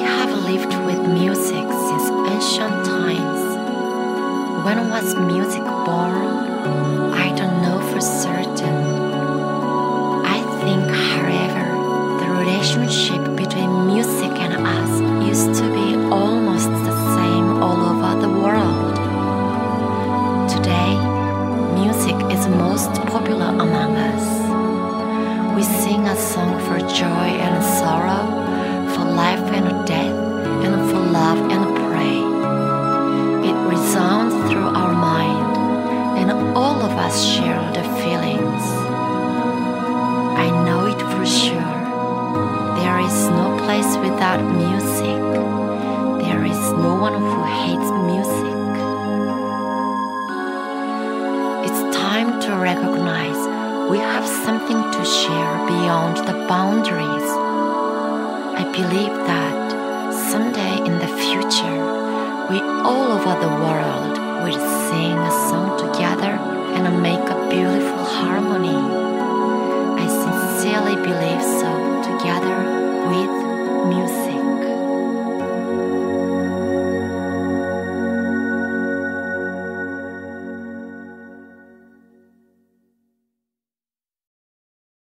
lived with music since ancient times. When was music born? I don't know for certain. I think, however, the relationship between music and us used to be almost the same all over the world. Today, music is most popular among us. We sing a song for joy and share the feelings. I know it for sure. There is no place without music. There is no one who hates music. It's time to recognize we have something to share beyond the boundaries. I believe that someday in the future, we all over the world will sing a song together